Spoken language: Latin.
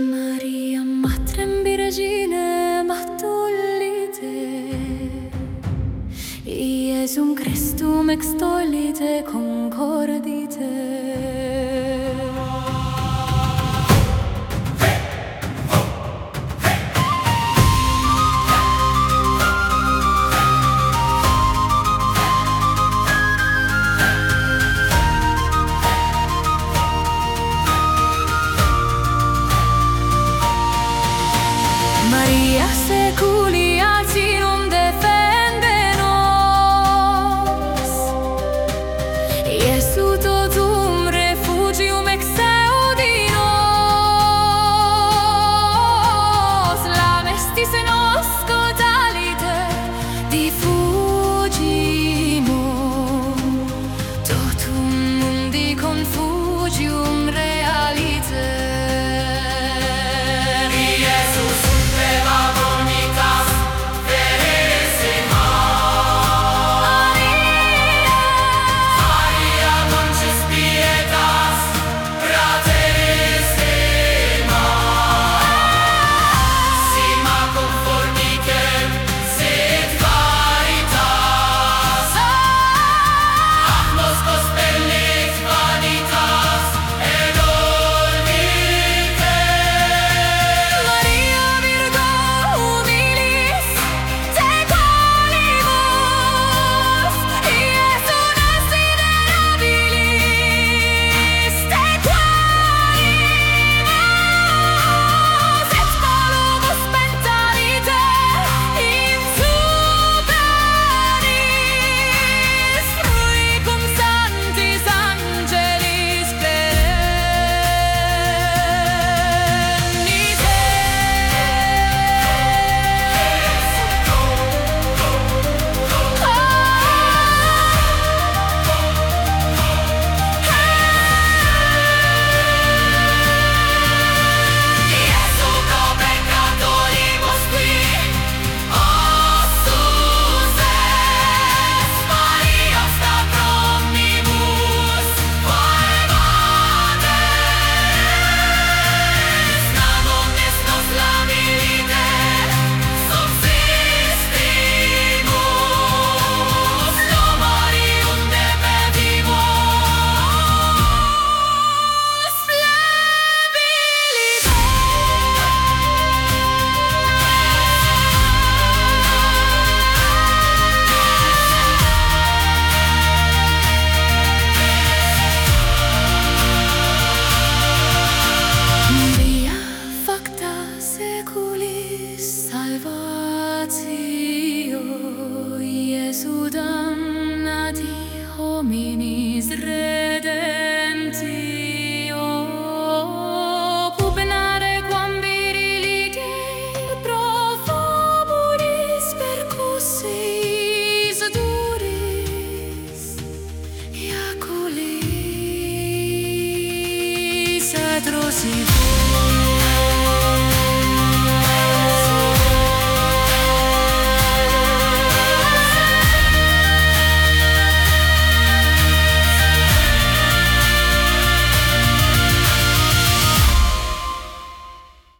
Maria, matrembi regine, matulite, Iesum Christum extolite concordite, secoli alzino salvatio Iesu damnati hominis redentio. Pupenare quam virili Dei pro fabulis percussis duris Iaculis et